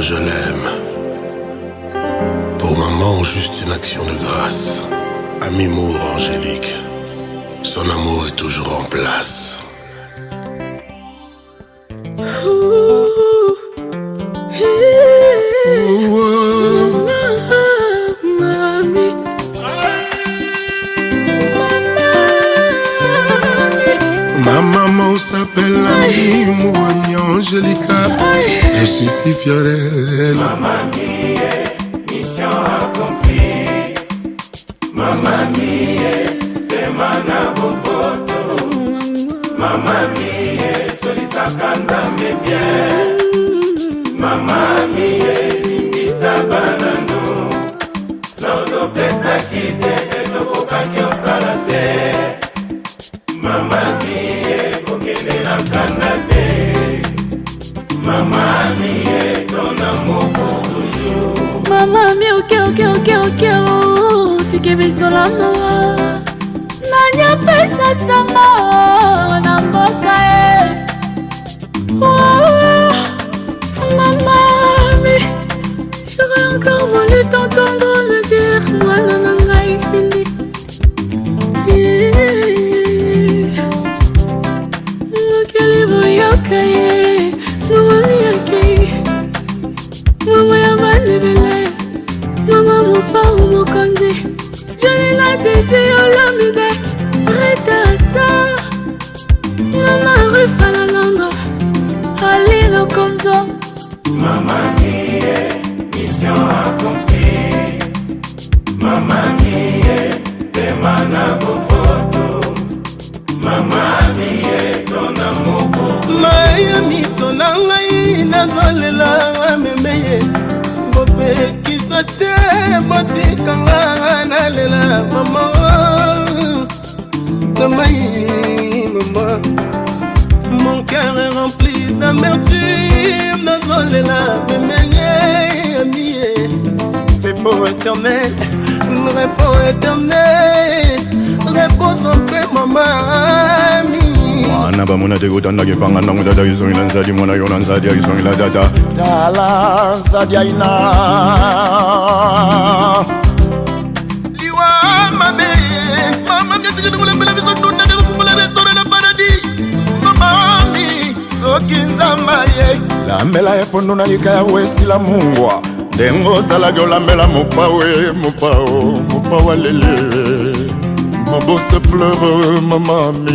je l'aime. Pour maman, juste une action de grâce. À mi angélique, son amour est toujours en place. on s'appelle l'ami, mon ami Angelica. Je suis si fier d'elle. Maman mia, mission accomplie. Maman mia, demana boboto. Maman mia, solisaka nzambe bien. Maman mia. Oh, la bisola mawa nanya pesa sama na mboka e oh, Maman, mais j'aurais encore voulu t'entendre me dire moi nana rufalalango alino konzo mamanie mission accompli mamanie pema na bofoto mamanie tona moko maya miso na ngai nazolela amemeye bopekisa te botikanga nalela mama tomai kare rempli d'amertume nazolela memeye amie pepo éternel repo éternel repose en paix mama ami wana bamona te kotandaki panga ndango tata kisongi na nsadi mwana yo na nsadi ya kisongi na tata tala nsadi aina liwa mabe mama miasikidongolembela biso tunda olambela ye mpundu na likaya we esila mungwa ndenge ozalaki olambela mopawe mopao mopawa lele mobose pleure mamami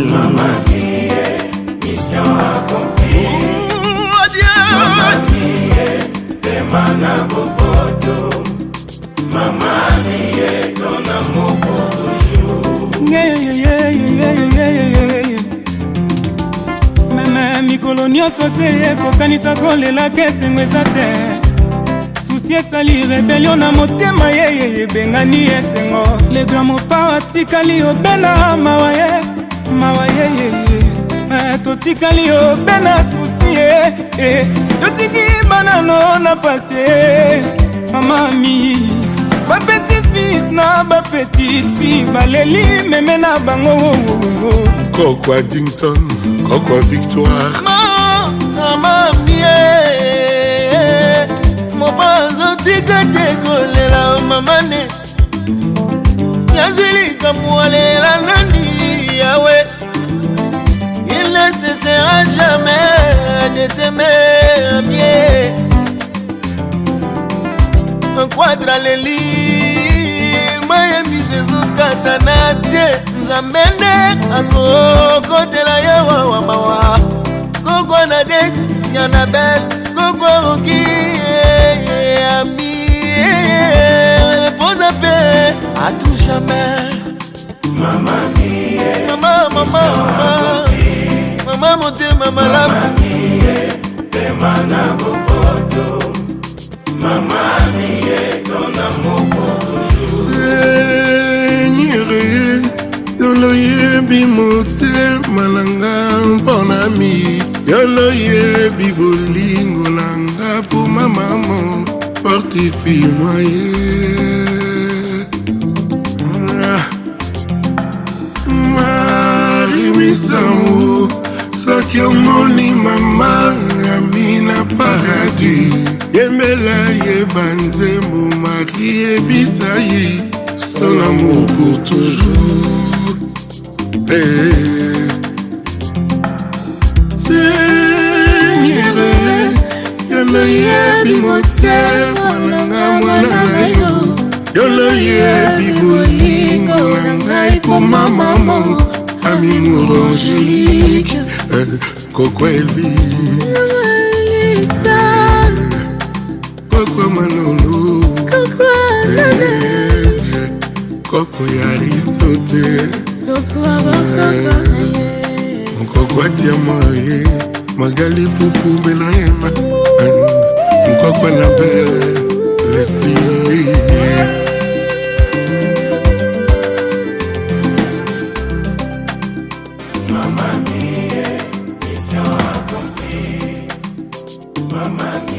Mama, yeah, yeah, yeah. mikolo nyonso se ekokanisa kolelaka esengo eza te susi esali rebelio na motema yeye ebengani esengo legramopa atikali obena mawa ye mawa yeyeye eh, totikali obena susi ye eh. totiki banano na pase mamami bapeti fils na bapetite fi baleli meme na bango kokoadington koko victoire mamie eh, mopanzotika te kolela mamane eh. yazwilikambo alelela nani ah yawe il ne cessera jamais de t'aimer bien enquadra leli mayembisezo katana te nzambe nde akokotela ye wawa mawa kokwa na de ya na bel kokwa roki eh, ami eh, poza mpe atou jamais mama mie mama mama mama motema malamu mama mie pema na bopoto mama mie yolo yebi motema na nga mpona mi yolo yebi bolingo na nga poma mamo portifi moye misamu soki omoni mama ngami na paradis yembela yeba nzembo mari ebisa ye son amour pour toujours mpe seignere yo noyebi motema nanga mwana na yo yo noyebi bolingo na ngai poma mamo amimour angélique koko elvis kokwa manolo lipupu menaema mkokwe na eh, bele leslie Mamma mia, mission accompli. Mamma mia.